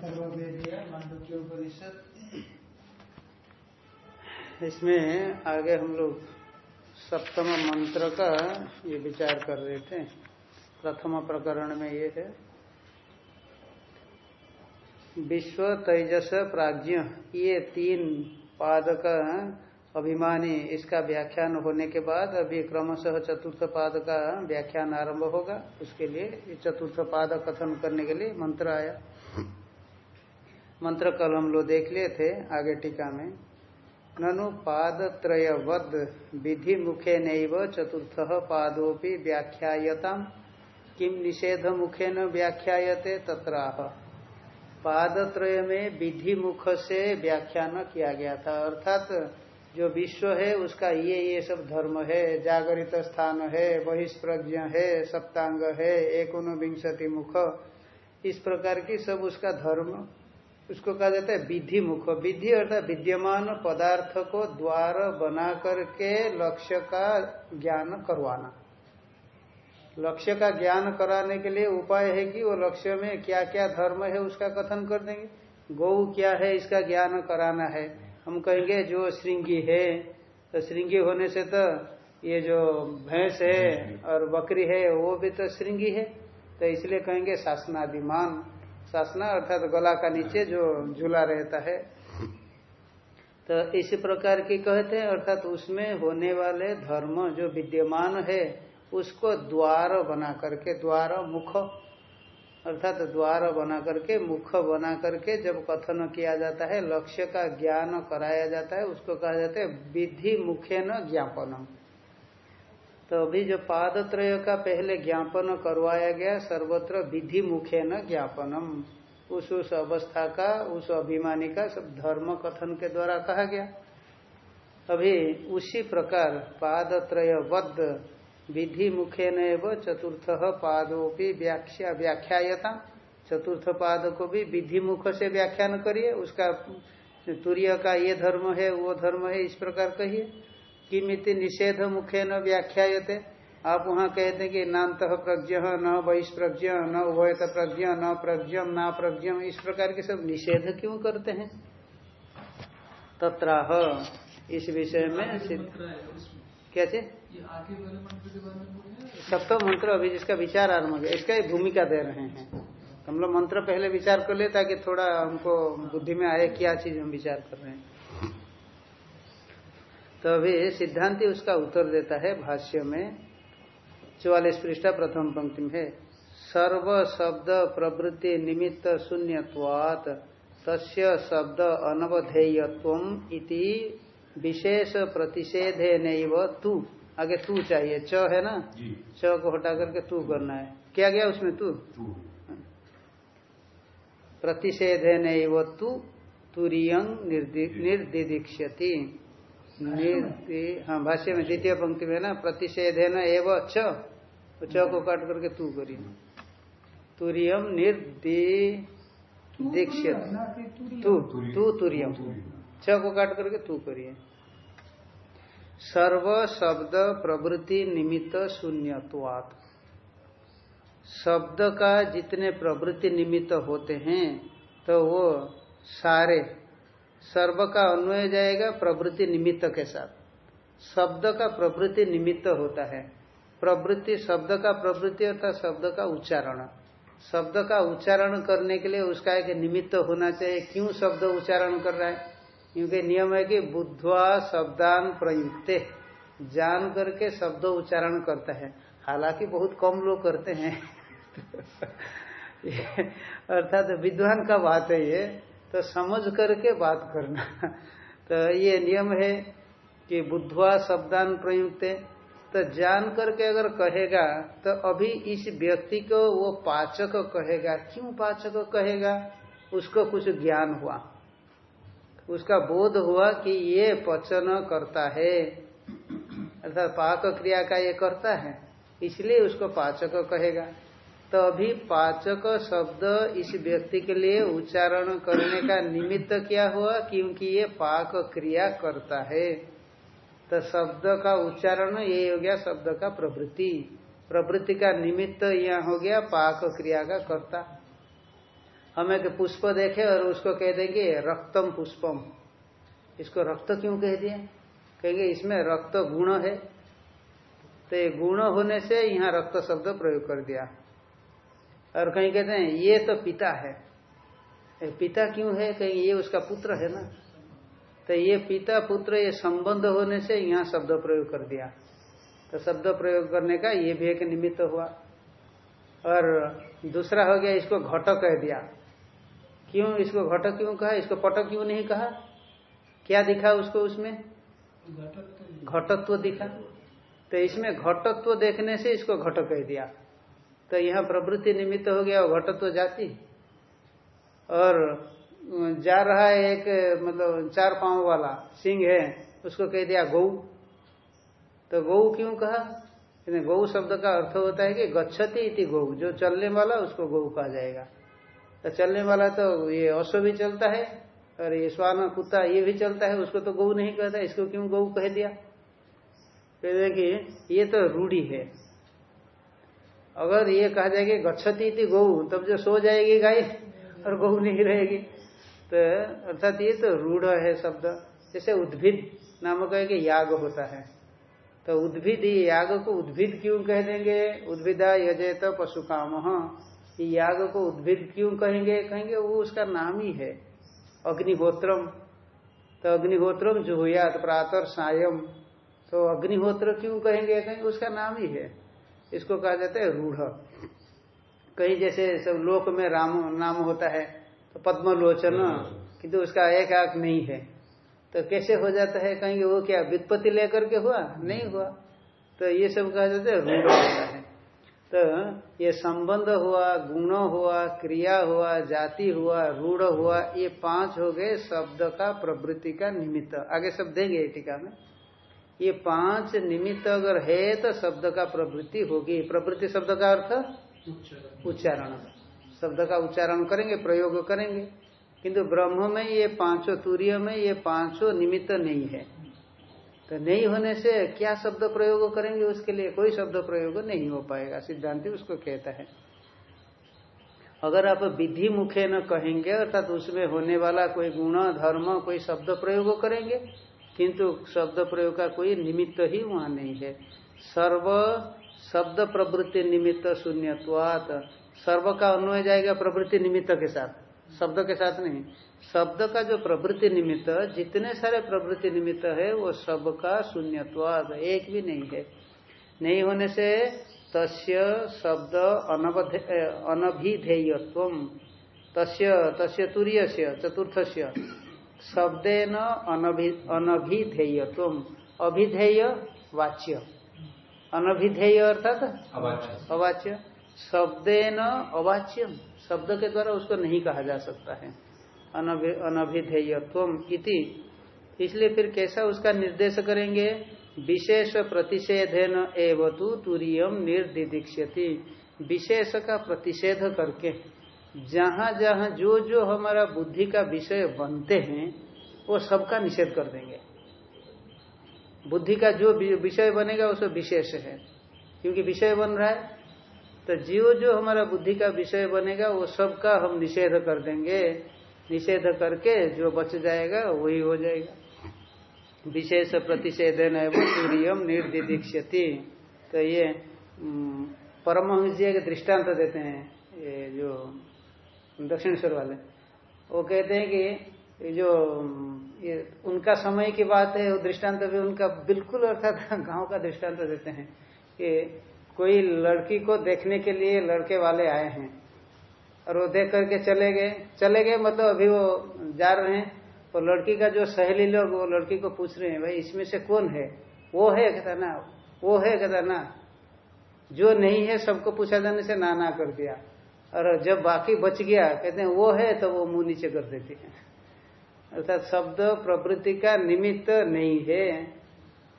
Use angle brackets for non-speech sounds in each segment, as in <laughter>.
<coughs> इसमें आगे हम लोग सप्तम मंत्र का ये विचार कर रहे थे। प्रथम प्रकरण में ये है। विश्व तेजस प्राज्ञ, ये तीन पाद का अभिमानी, इसका व्याख्यान होने के बाद अभी क्रमशः चतुर्थ पाद का व्याख्यान आरंभ होगा। उसके लिए चतुर्थ पाद कथन करने के लिए मंत्र आया। मंत्र कल हम लोग देख लिए थे आगे टीका में। ननु पादत्रयवद विधि मुखे नैव चतुर्थ पादोपि व्याख्यायता किम निषेध मुखे न व्याख्यायते तत्राह। पादत्रय में विधि मुख से व्याख्यान किया गया था। अर्थात जो विश्व है, उसका ये ये सब धर्म है, जागरित स्थान है, बहिष्प्रज्ञ है, सप्तांग है एक विंशति मुख, इस प्रकार की सब उसका धर्म उसको कहा जाता है विधि मुख विधि अर्थात विद्यमान पदार्थ को द्वार बना करके लक्ष्य का ज्ञान करवाना। लक्ष्य का ज्ञान कराने के लिए उपाय है कि वो लक्ष्य में क्या क्या धर्म है उसका कथन कर देंगे। गौ क्या है इसका ज्ञान कराना है। हम कहेंगे जो श्रृंगी है तो श्रृंगी होने से तो ये जो भैंस है और बकरी है, वो भी तो श्रृंगी है। तो इसलिए कहेंगे शासनादिमान शासना अर्थात गला का नीचे जो झूला रहता है तो इसी प्रकार की कहते हैं, अर्थात उसमें होने वाले धर्म जो विद्यमान है, उसको द्वार बना करके, द्वार मुख, अर्थात द्वार बना करके, मुख बना करके जब कथन किया जाता है, लक्ष्य का ज्ञान कराया जाता है, उसको कहा जाता है विधि मुखे न ज्ञापनम। तो अभी जो पादत्रय का पहले ज्ञापन करवाया गया, सर्वत्र विधि मुखे न ज्ञापनम। उस उस अवस्था का, उस अभिमानी का सब धर्म कथन के द्वारा कहा गया। अभी उसी प्रकार पादत्रय बद्ध विधि मुखे न चतुर्थ पादों व्याख्या व्याख्यायता। चतुर्थ पाद को भी विधि मुख से व्याख्यान करिए, उसका तुरीय का ये धर्म है, वो धर्म है, इस प्रकार कहिए। किमिति निषेध मुखे न व्याख्यायते। आप वहाँ कहते हैं कि नात प्रज्ञ न बहिष्प्रज्ञ न उभयत प्रज्ञ न प्रज्ञम न प्रज्ञम इस प्रकार के सब निषेध क्यों करते हैं? तत्राह इस विषय में कैसे सप्तम मंत्र अभी जिसका विचार आरंभ हो इसका ही भूमिका दे रहे हैं। हम लोग मंत्र पहले विचार कर ले ताकि थोड़ा हमको बुद्धि में आए क्या चीज़ हम विचार कर रहे हैं। तो अभी सिद्धांति उसका उत्तर देता है भाष्य में। चौवालीस पृष्ठा प्रथम पंक्ति में है। सर्व शब्द प्रवृत्ति निमित्त शून्यवात तस्य शब्द अनवधेयत्व इति विशेष प्रतिषेधे नैव तू। आगे तू चाहिए। च है ना? च को हटा करके तू करना है। क्या गया उसमें तू? प्रतिषेधे नैव तू तुरियंग निर्दिदीक्षति हाँ भाष्य में द्वितीय पंक्ति में ना प्रतिषेध है ना एव छ च को काट करके तू करी तुरियम निर्दीक्षित तू तू तुरियम। छ को काट करके तू करिए सर्व शब्द प्रवृत्ति निमित्त शून्यवात शब्द का जितने प्रवृत्ति निमित्त होते हैं तो वो सारे सर्व का अन्वय जाएगा प्रवृत्ति निमित्त के साथ। शब्द का प्रवृत्ति निमित्त होता है। प्रवृत्ति शब्द का प्रवृत्ति अर्थात शब्द का उच्चारण। शब्द का उच्चारण करने के लिए उसका एक निमित्त होना चाहिए। क्यों शब्द उच्चारण कर रहा है? क्योंकि नियम है कि बुद्धवा शब्दान प्रयुक्त। जान करके शब्द उच्चारण करता है। हालाँकि बहुत कम लोग करते हैं। <laughs> अर्थात विद्वान का बात है ये। तो समझ करके बात करना। <laughs> तो ये नियम है कि बुद्धवा शब्दान प्रयुक्त तो जान करके अगर कहेगा तो अभी इस व्यक्ति को वो पाचक कहेगा। क्यों पाचक कहेगा? उसको कुछ ज्ञान हुआ। उसका बोध हुआ कि ये पचन करता है। अर्थात पाक क्रिया का ये करता है। इसलिए उसको पाचक कहेगा। तो अभी पाचक शब्द इस व्यक्ति के लिए उच्चारण करने का निमित्त क्या हुआ? क्योंकि ये पाक क्रिया करता है। तो शब्द का उच्चारण ये हो गया शब्द का प्रवृत्ति। प्रवृत्ति का निमित्त यह हो गया पाक क्रिया का कर्ता। हम एक पुष्प देखे और उसको कह देंगे रक्तम पुष्पम। इसको रक्त क्यों कह दिए कहेंगे इसमें रक्त गुण है। तो गुण होने से यहाँ रक्त शब्द प्रयोग कर दिया। और कहीं कहते हैं ये तो पिता है। पिता क्यों है? कहीं ये उसका पुत्र है ना? तो ये पिता पुत्र ये संबंध होने से यहाँ शब्द प्रयोग कर दिया। तो शब्द प्रयोग करने का ये भी एक निमित्त हुआ। और दूसरा हो गया इसको घट कह दिया। क्यों इसको घट क्यों कहा? इसको पट क्यों नहीं कहा? क्या दिखा उसको उसमें? घटत्व दिखा। तो इसमें घटत्व देखने से इसको घट कह दिया। तो यहाँ प्रवृत्ति निमित्त हो गया और घटत्व जाति। और जा रहा है एक मतलब चार पाँव वाला, सिंह है, उसको कह दिया गौ। तो गौ क्यों कहा? गौ शब्द का अर्थ होता है कि गच्छति इति गौ, जो चलने वाला उसको गौ कहा जाएगा। तो चलने वाला तो ये अश्व भी चलता है, और ये स्वान कुत्ता ये भी चलता है, उसको तो गौ नहीं कहता, इसको क्यों गौ कह दिया? कहते कि ये तो रूढ़ी है। अगर ये कहा जाएगा गच्छती थी गौ, तब जो सो जाएगी गाय और गौ नहीं रहेगी। तो अर्थात ये तो रूढ़ है शब्द। जैसे उद्भिद नामक है कि याग होता है। तो उद्भिद, ये याग को उद्भिद क्यों कह देंगे? उद्भिदा यजेत पशु काम ये याग को उद्भिद क्यों कहेंगे? कहेंगे वो उसका नाम ही है। अग्निहोत्रम। तो अग्निहोत्रम तो प्रातः सायम। तो अग्निहोत्र क्यों कहेंगे? कहेंगे उसका नाम ही है। इसको कहा जाता है रूढ़। कहीं जैसे सब लोक में राम नाम होता है तो पद्म पद्मलोचन किंतु उसका एक आँख नहीं है। तो कैसे हो जाता है कहेंगे वो क्या वित्पत्ति लेकर के हुआ? नहीं हुआ। तो ये सब कहा जाता है रूढ़ होता है। तो ये संबंध हुआ गुण हुआ क्रिया हुआ जाति हुआ रूढ़ हुआ ये पाँच हो गए शब्द का प्रवृत्ति का निमित्त। आगे सब देंगे टीका में। ये पाँच निमित्त अगर है तो शब्द का प्रवृत्ति होगी। प्रवृत्ति शब्द का अर्थ? उच्चारण। शब्द का उच्चारण करेंगे प्रयोग करेंगे। किंतु ब्रह्म में ये पाँचों तूर्य में ये पाँचों निमित्त नहीं है। तो नहीं होने से क्या शब्द प्रयोग करेंगे उसके लिए? कोई शब्द प्रयोग नहीं हो पाएगा। सिद्धांति उसको कहता है। अगर आप विधि मुखे न कहेंगे अर्थात उसमें होने वाला कोई गुण धर्म कोई शब्द प्रयोग करेंगे किंतु शब्द प्रयोग का कोई निमित्त ही वहाँ नहीं है। सर्व शब्द प्रवृत्ति निमित्त शून्यवात सर्व का अन्वय जाएगा प्रवृत्ति निमित्त के साथ। शब्द के साथ नहीं। शब्द का जो प्रवृत्ति निमित्त, जितने सारे प्रवृत्ति निमित्त है, वो सब का शून्यवाद एक भी नहीं है। नहीं होने से तस्य शब्द अनभिधेयत्व तस्य तस्य तुरीय से चतुर्थ से शब्देन अनभिधेयत्व। अभिधेय वाच्य। अनभिधेय अर्थात अवाच्य। शब्देन अवाच्य। शब्द के द्वारा उसको नहीं कहा जा सकता है। अनभिधेयत्व इति। इसलिए फिर कैसा उसका निर्देश करेंगे? विशेष प्रतिषेधन एवं तू तुरीयम निर्दिदीक्षति विशेष का प्रतिषेध करके। जहाँ जहाँ जो जो हमारा बुद्धि का विषय बनते हैं, वो सबका निषेध कर देंगे। बुद्धि का जो विषय बनेगा उसको विशेष है। क्योंकि विषय बन रहा है तो जीव जो हमारा बुद्धि का विषय बनेगा, वो सबका हम निषेध कर देंगे। निषेध करके जो बच जाएगा, वही हो जाएगा। विशेष प्रतिषेधन एवं सूर्यम निर्दिदीक्षति तो ये परमहंस जी एक दृष्टांत देते हैं, ये जो दक्षिणेश्वर वाले। वो कहते हैं कि जो, ये उनका समय की बात है, वो दृष्टांत भी उनका बिल्कुल अर्थात <laughs> गाँव का दृष्टांत देते हैं कि कोई लड़की को देखने के लिए लड़के वाले आए हैं और वो देख करके चले गए। चले गए मतलब अभी वो जा रहे हैं तो लड़की का जो सहेली लोग वो लड़की को पूछ रहे हैं, भाई, इसमें से कौन है? वो है कहता ना, वो है कहता ना, जो नहीं है सबको पूछा जाने से ना ना कर दिया। और जब बाकी बच गया, कहते हैं, वो है तो वो मुँह नीचे कर देती है। अर्थात शब्द प्रवृत्ति का निमित्त नहीं है।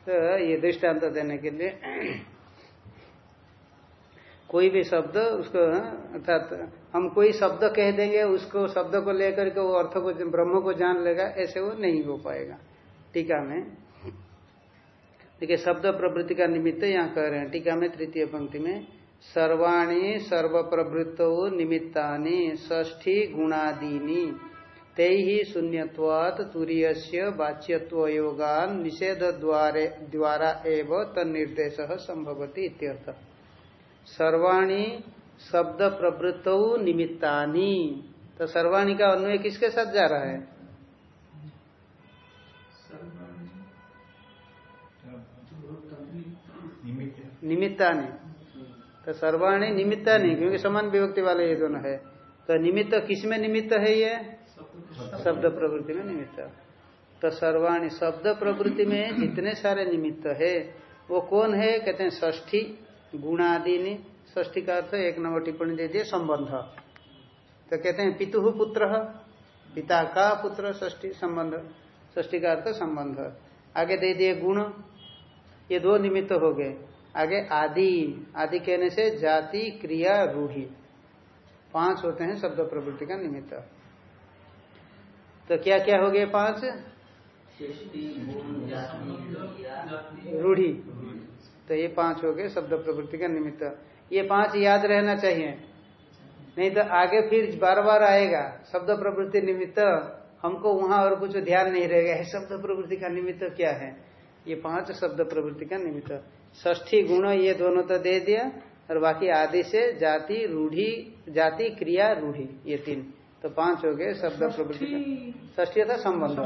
तो ये दृष्टांत देने के लिए कोई भी शब्द उसको, अर्थात हम कोई शब्द कह देंगे, उसको शब्द को लेकर के वो अर्थ को, ब्रह्म को जान लेगा, ऐसे वो नहीं हो पाएगा। टीका में, देखिए, शब्द प्रवृत्ति का निमित्त यहाँ कह रहे हैं। टीका में तृतीय पंक्ति में सर्वाणी सर्व प्रवृत्त निमित्ता ष्ठी गुणादीनी। ते ही शून्यवाद तुरीय से वाच्यत्व योगान निषेध द्वारे द्वारा एव तनिर्देश संभवती इत्यर्थ। सर्वाणी शब्द प्रवृत्त निमित्तानी। तो सर्वाणी का अन्वय किसके साथ जा रहा है? निमित्तानी। तो सर्वाणी निमित्ता नहीं, क्योंकि समान विभक्ति वाले ये दोनों है। तो निमित्त किसमें निमित्त है ये? शब्द प्रवृत्ति में निमित्त। तो सर्वाणी शब्द प्रवृत्ति में जितने सारे निमित्त है, वो कौन है? कहते हैं ष्ठी गुणादिनी। ष्ठी का अर्थ एक नंबर टिप्पणी दे दिए, संबंध। तो कहते हैं पितु पुत्र, पिता का पुत्र ष्ठी संबंध। ष्ठी का अर्थ संबंध। आगे दे दिए गुण। ये दो निमित्त हो गए। आगे आदि आदि कहने से जाति क्रिया रूढ़ी पाँच होते हैं शब्द प्रवृत्ति का निमित्त। तो क्या क्या हो गए पाँच? रूढ़ी तो ये पाँच हो गए शब्द प्रवृत्ति का निमित्त। ये पाँच याद रहना चाहिए। नहीं तो आगे फिर बार बार आएगा। शब्द प्रवृत्ति निमित्त हमको वहाँ और कुछ ध्यान नहीं रहेगा। शब्द प्रवृत्ति का निमित्त क्या है? ये पाँच शब्द प्रवृत्ति का निमित्त। ष्ठी गुण ये दोनों तो दे दिया और बाकी आदि से जाति रूढ़ी जाति क्रिया रूढ़ी ये तीन। तो पाँच हो गए शब्द प्रवृत्ति ष्ठी था संबंध।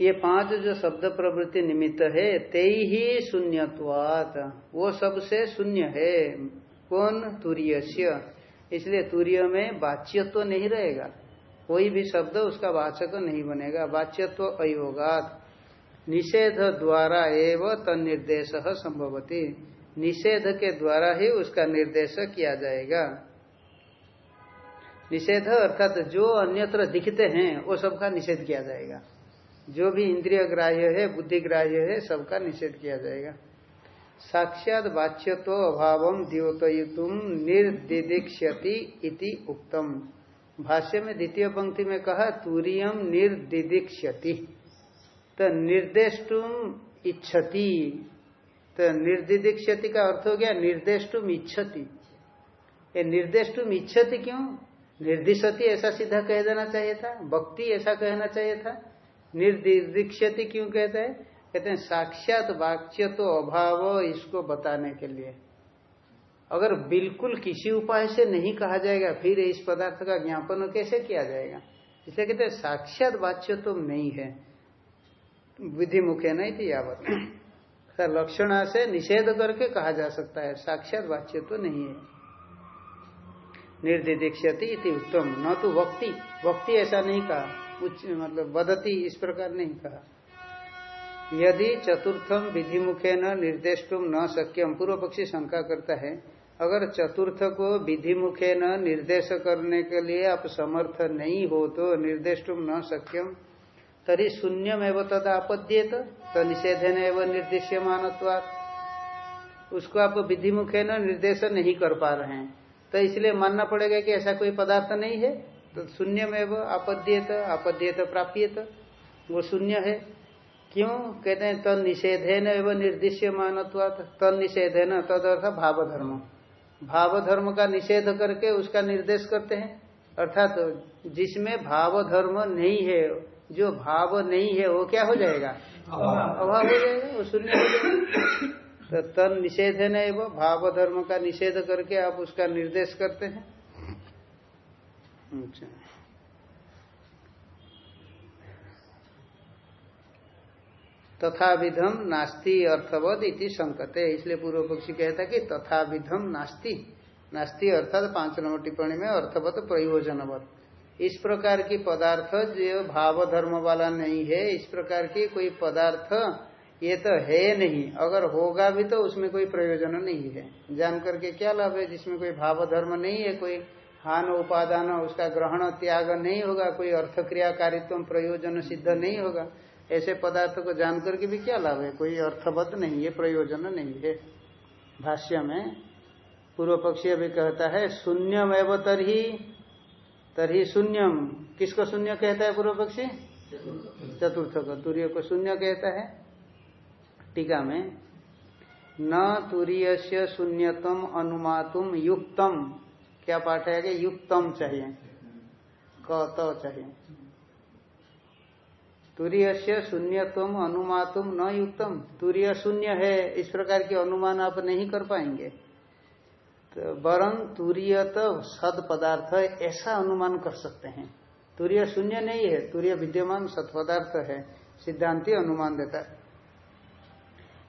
ये पाँच जो शब्द प्रवृत्ति निमित्त है ते ही शून्यवात वो सबसे शून्य है। कौन? तुरीय इसलिए तुरीय में बाच्यत्व तो नहीं रहेगा। कोई भी शब्द उसका वाचक नहीं बनेगा। वाच्यत्व अयोगात। निषेध द्वारा एवं तनिर्देश संभवती। निषेध के द्वारा ही उसका निर्देश किया जाएगा। निषेध अर्थात जो अन्यत्र दिखते हैं, वो सबका निषेध किया जाएगा। जो भी इंद्रिय ग्राह्य है, बुद्धि ग्राह्य है, सबका निषेध किया जाएगा। साक्षात वाच्यत्व अभाव द्योतयुतुम निर्दिदीक्षति इति उक्तम। भाष्य में द्वितीय पंक्ति में कहा तुरियम निर्दिदीक्षति तो निर्देशुम इच्छति। तो निर्दिदीक्षति का अर्थ हो गया निर्देशुम इच्छति। ये निर्देशुम इच्छति क्यों? निर्दिशति ऐसा सीधा कह देना चाहिए था, भक्ति ऐसा कहना चाहिए था। निर्दिदीक्षति क्यों कहते हैं? कहते हैं, साक्षात वाक्य तो अभाव इसको बताने के लिए। अगर बिल्कुल किसी उपाय से नहीं कहा जाएगा, फिर इस पदार्थ का ज्ञापन कैसे किया जाएगा? इसे कहते हैं साक्षात वाच्य तो नहीं है। विधि मुखे नहीं थी यावत। लक्षण से निषेध करके कहा जा सकता है, साक्षात वाच्य तो नहीं है। निर्दिदीक्षति उत्तम। न तो वक्ति। वक्ति ऐसा नहीं कहा। उच्च मतलब बदती इस प्रकार नहीं कहा। यदि चतुर्थम विधि मुखे न निर्देश न सक्यम पूर्व पक्षी शंका करता है अगर चतुर्थ को विधि मुखे न निर्देश करने के लिए आप समर्थ नहीं हो तो निर्देश न सक्यम तरी शून्यम एवं तद आपद्येत तो निषेधन एवं निर्देश्य मानत्वात उसको आप विधि मुखे न निर्देश नहीं कर पा रहे हैं। तो इसलिए मानना पड़ेगा कि ऐसा कोई पदार्थ नहीं है। तो शून्य में वो आपद्येत आपद्येत प्राप्यत। वो शून्य है। क्यों? कहते हैं निषेधे न एवं निर्दिश्य मानत्वात तद निषेधे न तद अर्थ भाव धर्म भाव धर्म का निषेध करके उसका निर्देश करते हैं। अर्थात तो जिसमें भाव धर्म नहीं है जो भाव नहीं है वो क्या हो जाएगा? अभाव। हो जाएगा वो शून्य हो जाएगा। तो तन निषेध है नहीं वो भाव धर्म का निषेध करके आप उसका निर्देश करते हैं। अच्छा। तथा विधम नास्ति अर्थवद इति संकते। इसलिए पूर्व पक्षी कहता कि तथा विधम नास्ति। नास्ति अर्थात पाँच नंबर टिप्पणी में अर्थवत प्रयोजनवत। इस प्रकार की पदार्थ जो भाव धर्म वाला नहीं है, इस प्रकार की कोई पदार्थ ये तो है नहीं। अगर होगा भी तो उसमें कोई प्रयोजन नहीं है। जान करके क्या लाभ है? जिसमें कोई भाव धर्म नहीं है, कोई हान उपादान, उसका ग्रहण त्याग नहीं होगा, कोई अर्थक्रियाकारित्व प्रयोजन सिद्ध नहीं होगा। ऐसे पदार्थ को जान करके भी क्या लाभ है? कोई अर्थबद्ध नहीं है, प्रयोजन नहीं है। भाष्य में पूर्व पक्षी अभी कहता है, शून्यम एवं तरही। तरही शून्यम। किसको शून्य कहता है पूर्व पक्षी? चतुर्थ को तूर्य को शून्य कहता है। टीका में, न तुरीय से शून्यतम अनुमातुम युक्तम। क्या पाठ है कि युक्तम चाहिए। क तो चाहिए। तुरीय से शून्यतम अनुमातुम न युक्तम। तुरीय शून्य है, इस प्रकार के अनुमान आप नहीं कर पाएँगे। तो वरन तुरीय तो सद पदार्थ ऐसा अनुमान कर सकते हैं। तुरीय शून्य नहीं है, तुरीय विद्यमान सत पदार्थ है, सिद्धांति अनुमान देता है।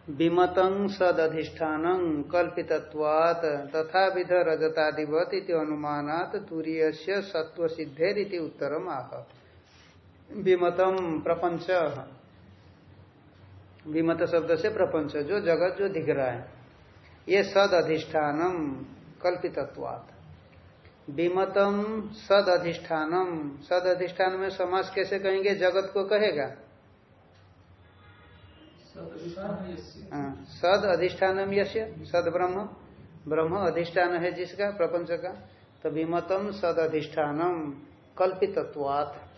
विमतं सदधिष्ठान कल्पितत्वात् तथा विध रजतादिवत अनुमानात तुरीय सत्व सिद्धेर उत्तरम आह। विमतम प्रपंच। विमत शब्द से प्रपंच जो जगत जो दिख रहा है। ये सद अधिष्ठानम कल्पितत्वात्। विमतम सद अधिष्ठानम सद अधिष्ठान में समास कैसे कहेंगे? जगत को कहेगा। हाँ, सद अधिष्ठानम यश सद ब्रह्म ब्रह्म अधिष्ठान है जिसका प्रपंच का। तो विमतम सद अधिष्ठानम कल्पितत्वात्।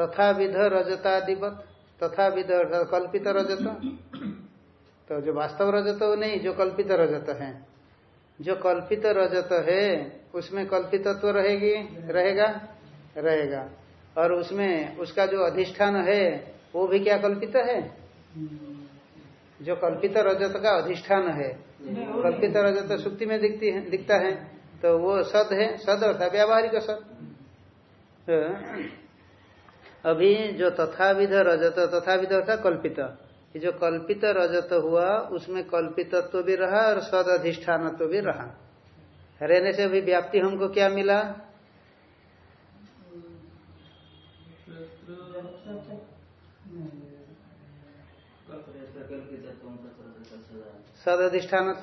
तथा विध रजतादिवत तथा विध कल्पित रजत। तो जो वास्तव रजत वो नहीं, जो कल्पित रजत है। जो कल्पित रजत है, उसमें कल्पितत्व तो रहेगी, रहेगा? रहेगा। और उसमें उसका जो अधिष्ठान है, वो भी क्या कल्पित है? जो कल्पित रजत का अधिष्ठान है, कल्पित रजत सुक्ति में दिखती है, दिखता है तो वो सद है, सद अर्थात व्यावहारिक सद। तो अभी जो तथाविध रजत, तथाविध अर्थात कल्पित। ये जो कल्पित रजत हुआ, उसमें कल्पितत्व तो भी रहा और सद अधिष्ठान तो भी रहा। रहने से अभी व्याप्ति हमको क्या मिला? सद अधिष्ठान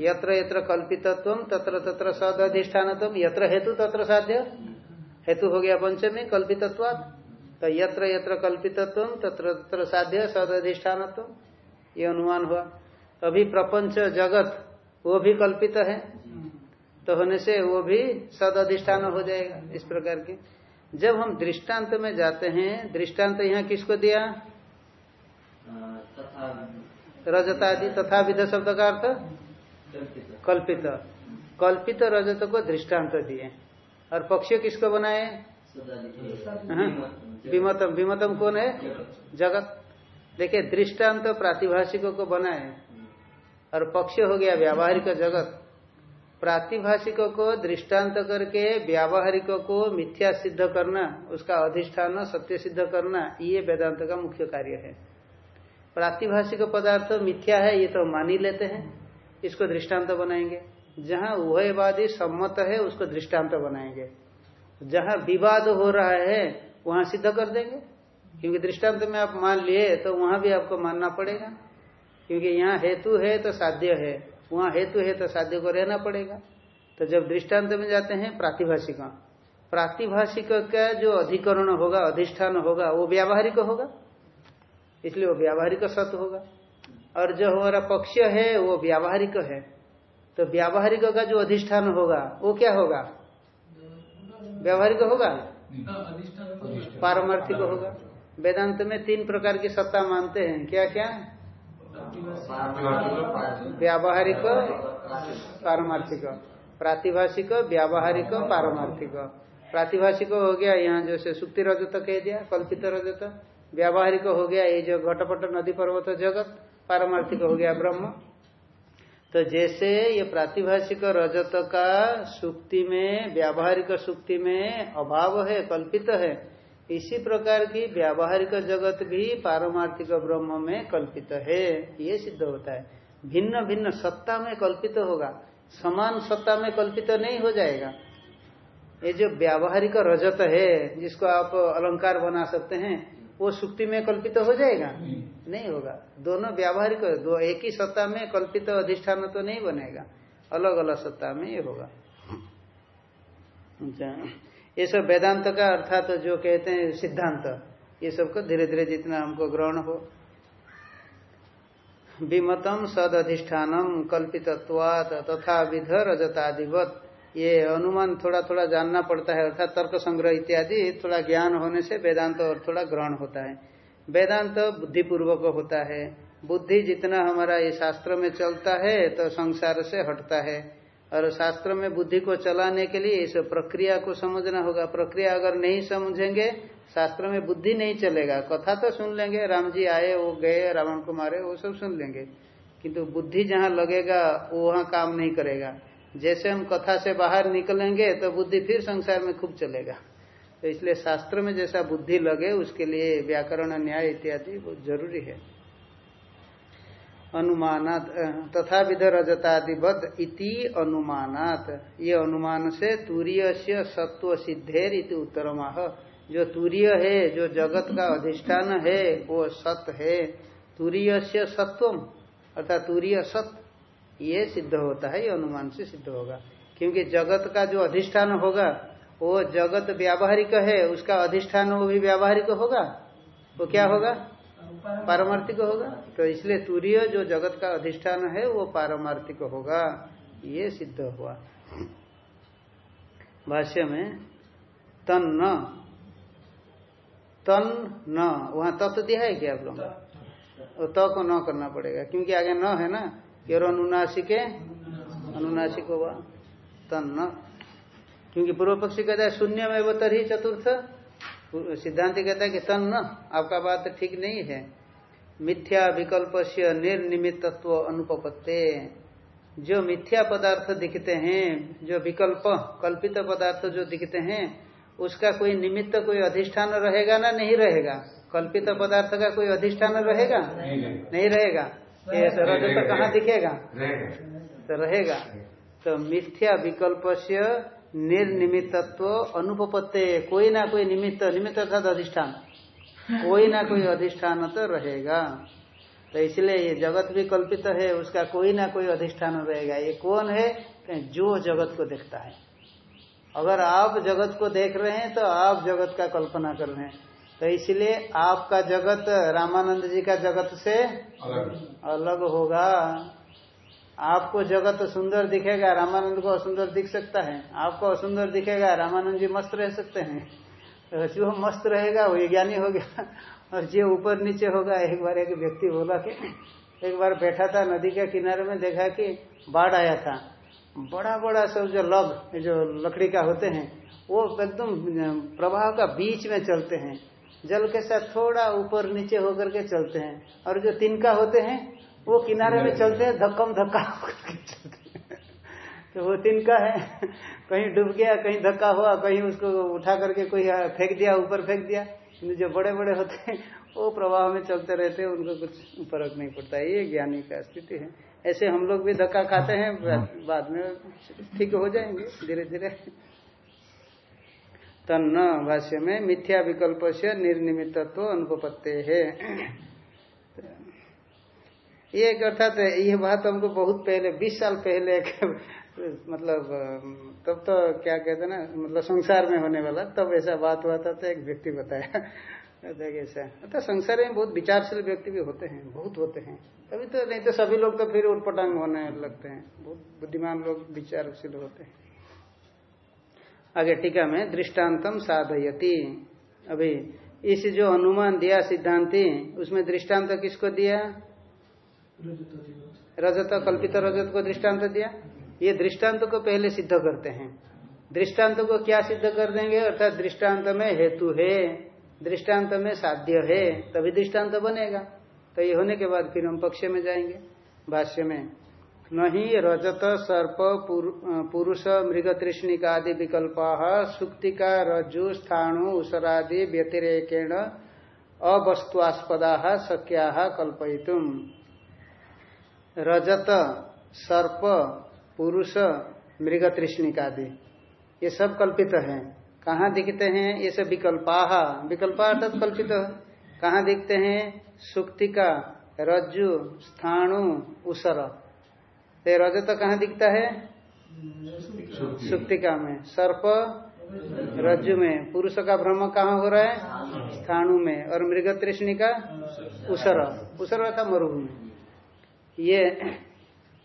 यत्र यत्र कल्पितत्व, तत्र तत्र सद यत्र हेतु, तत्र साध्य। हेतु हो गया पंचमी, कल्पितत्वात्। तो यत्र यत्र कल्पितत्व, तत्र तत्र साध्य सद अधिष्ठान ये अनुमान हुआ। अभी प्रपंच जगत, वो भी कल्पित है। तो होने से वो भी सद अधिष्ठान हो जाएगा इस प्रकार की। जब हम दृष्टांत में जाते हैं, दृष्टांत यहाँ किसको दिया? रजतादि तथा विध शब्द का अर्थ? कल्पित। कल्पित रजत को दृष्टांत दिए। और पक्ष किसको बनाए? विमतम विमतम कौन है? जगत। देखिए, दृष्टांत तो प्रातिभाषिकों को बनाए और पक्ष हो गया व्यावहारिक जगत। प्रातिभाषिकों को दृष्टांत तो करके व्यावहारिकों को मिथ्या सिद्ध करना, उसका अधिष्ठान सत्य सिद्ध करना, ये वेदांत का मुख्य कार्य है। प्रातिभाषिक पदार्थ मिथ्या है, ये तो मान ही लेते हैं। इसको दृष्टांत तो बनाएँगे। जहाँ उभयवादी सम्मत है, उसको दृष्टांत बनाएँगे। जहाँ विवाद हो रहा है, वहाँ सिद्ध कर देंगे। क्योंकि दृष्टांत में आप मान लिए तो वहाँ भी आपको मानना पड़ेगा। क्योंकि यहाँ हेतु है तो साध्य है। वहाँ हेतु है तो साध्य को रहना पड़ेगा। तो जब दृष्टांत में जाते हैं, प्रातिभाषिक। प्रातिभाषिक का जो अधिकरण होगा, अधिष्ठान होगा, वो व्यावहारिक होगा। इसलिए वो व्यावहारिक सत्य होगा। और जो हमारा पक्ष है, वो व्यावहारिक है। तो व्यावहारिक का जो अधिष्ठान होगा, वो क्या होगा? व्यावहारिक होगा? पारमार्थिक होगा। वेदांत में तीन प्रकार की सत्ता मानते हैं। क्या क्या व्यावहारिक पारमार्थिक। प्रातिभाषिक व्यावहारिक पारमार्थिक। प्रातिभाषिक हो गया यहाँ जैसे सुक्ति रजत कह दिया कल्पित रजत व्यावहारिक हो गया ये जो घटपट नदी पर्वत जगत। पारमार्थिक हो गया ब्रह्म। तो जैसे ये प्रातिभाषिक रजत का सुक्ति में, व्यावहारिक सुक्ति में अभाव है, कल्पित है, इसी प्रकार की व्यावहारिक जगत भी पारमार्थिक ब्रह्म में कल्पित है, ये सिद्ध होता है। भिन्न भिन्न सत्ता में कल्पित होगा, समान सत्ता में कल्पित नहीं हो जाएगा। ये जो व्यावहारिक रजत है, जिसको आप अलंकार बना सकते हैं वो सुक्ति में कल्पित हो जाएगा? नहीं, नहीं होगा। दोनों व्यावहारिक दो एक ही सत्ता में कल्पित अधिष्ठान तो नहीं बनेगा। अलग अलग सत्ता में ये होगा। अच्छा। ये सब वेदांत का अर्थात तो जो कहते हैं सिद्धांत ये सबको धीरे धीरे जितना हमको ग्रहण हो। विमतम सद अधिष्ठानम कल्पितत्वात तथा विध रजतादिवत। ये अनुमान थोड़ा थोड़ा जानना पड़ता है, अर्थात तर्क संग्रह इत्यादि, थोड़ा ज्ञान होने से वेदांत और थोड़ा ग्रहण होता है। वेदांत बुद्धिपूर्वक होता है। बुद्धि जितना हमारा ये शास्त्र में चलता है तो संसार से हटता है। और शास्त्र में बुद्धि को चलाने के लिए इस प्रक्रिया को समझना होगा। प्रक्रिया अगर नहीं समझेंगे, शास्त्र में बुद्धि नहीं चलेगा। कथा तो सुन लेंगे, राम जी आए, वो गए, रावण को मारे, वो सब सुन लेंगे। किंतु बुद्धि जहाँ लगेगा, वो वहाँ काम नहीं करेगा। जैसे हम कथा से बाहर निकलेंगे तो बुद्धि फिर संसार में खूब चलेगा। तो इसलिए शास्त्र में जैसा बुद्धि लगे, उसके लिए व्याकरण, न्याय इत्यादि बहुत ज़रूरी है। अनुमानात तथा विध रजतादिवत इति अनुमानात। ये अनुमान से तूर्य से सत्व सिद्धेर इति उत्तरमाह जो तूर्य है, जो जगत का अधिष्ठान है, वो सत है। तूर्य से सत्वम अर्थात तूर्य सत ये सिद्ध होता है ये अनुमान से सिद्ध होगा। क्योंकि जगत का जो अधिष्ठान होगा वो जगत व्यावहारिक है उसका अधिष्ठान वो भी व्यावहारिक होगा? वो क्या होगा? पारमार्थिक होगा। तो इसलिए तूर्य जो जगत का अधिष्ठान है वो पारमार्थिक होगा। ये सिद्ध हुआ। भाष्य में तन न तन न वहाँ तत्व दिया है क्या आप लोग त को न करना पड़ेगा क्योंकि आगे न है ना? योर अनुनासिक अनुनासिक होगा। तन न क्योंकि पूर्व पक्षी कहता है शून्य में वो तरी चतुर्थ। सिद्धांत कहता है कि तन न आपका बात ठीक नहीं है। मिथ्या विकल्प से निर्निमित्व अनुपत्ते जो मिथ्या पदार्थ दिखते हैं जो विकल्प कल्पित पदार्थ जो दिखते हैं उसका कोई निमित्त कोई अधिष्ठान रहेगा ना नहीं रहेगा? कल्पित पदार्थ का कोई अधिष्ठान रहेगा? नहीं, नहीं रहेगा। रजत तो कहाँ दिखेगा? तो रहेगा। तो मिथ्या विकल्प से निर्निमित्व अनुपत्ते कोई ना कोई निमित्त निमित्त अर्थात अधिष्ठान। कोई ना कोई अधिष्ठान तो रहेगा। तो इसलिए ये जगत भी कल्पित है उसका कोई ना कोई अधिष्ठान रहेगा। ये कौन है? जो जगत को देखता है। अगर आप जगत को देख रहे हैं तो आप जगत का कल्पना कर रहे हैं। तो इसलिए आपका जगत रामानंद जी का जगत से अलग, अलग होगा। आपको जगत सुंदर दिखेगा रामानंद को असुंदर दिख सकता है। आपको असुंदर दिखेगा रामानंद जी मस्त रह सकते हैं। तो जो मस्त रहेगा वो ज्ञानी हो गया। और जो ऊपर नीचे होगा एक बार एक व्यक्ति बोला कि एक बार बैठा था नदी के किनारे में देखा कि बाढ़ आया था। बड़ा बड़ा सब जो लग जो लकड़ी का होते हैं वो एकदम प्रवाह का बीच में चलते हैं। जल के साथ थोड़ा ऊपर नीचे होकर के चलते हैं। और जो तिनका होते हैं, वो किनारे में चलते हैं, धक्कम धक्का चलते हैं। <laughs> तो वो तिनका है। <laughs> कहीं डूब गया, कहीं धक्का हुआ, कहीं उसको उठा करके कोई फेंक दिया, ऊपर फेंक दिया। जो बड़े बड़े होते हैं, वो प्रवाह में चलते रहते हैं, उनको कुछ फ़र्क नहीं पड़ता। ये ज्ञानी का स्थिति है। ऐसे हम लोग भी धक्का खाते हैं, बाद में ठीक हो जाएँगे धीरे धीरे तन्न भाष्य में मिथ्या विकल्प से निर्निमित्व अनुपत्ते है ये एक अर्थात ये बात हमको बहुत पहले 20 साल पहले एक मतलब तब तो क्या कहते ना मतलब संसार में होने वाला, तब ऐसा बात हुआ था तो एक व्यक्ति बताया ऐसा। तो संसार में बहुत विचारशील व्यक्ति भी होते हैं, बहुत होते हैं। अभी तो नहीं तो सभी लोग तो फिर उठपटांग होने लगते हैं, बहुत बुद्धिमान लोग विचारशील होते हैं। आगे टीका में दृष्टान्तम साधयती। अभी इस जो अनुमान दिया सिद्धांति, उसमें दृष्टांत किसको दिया? रजत कल्पित रजत को दृष्टांत दिया। ये दृष्टांत को पहले सिद्ध करते हैं। दृष्टांत को क्या सिद्ध कर देंगे? अर्थात दृष्टांत में हेतु है, दृष्टांत में साध्य है, तभी दृष्टांत बनेगा। तो ये होने के बाद फिर हम पक्ष में जाएँगे, भाष्य में। नहीं रजत सर्प पुरुष मृग तृष्णिका आदि विकल्पा, सुक्तिका, रज्जु, स्थाणु, उसरादि व्यतिरेकेण अवस्तुआस्पदा शक्या कल्पयितुम। रजत सर्प पुरुष मृग तृष्णिका आदि ये सब कल्पित है। कहाँ दिखते हैं ये सब विकल्पा? विकल्पा अर्थात कल्पित। कहाँ दिखते हैं? सुक्तिका, रज्जु, स्थाणु, उसर। तो रजत कहाँ दिखता है? सुक्तिका में। सर्प रज्जु में। पुरुष का भ्रम कहाँ हो रहा है? स्थाणु में। और मृग तृष्णिका उसर। उसर था मरुभूमि। ये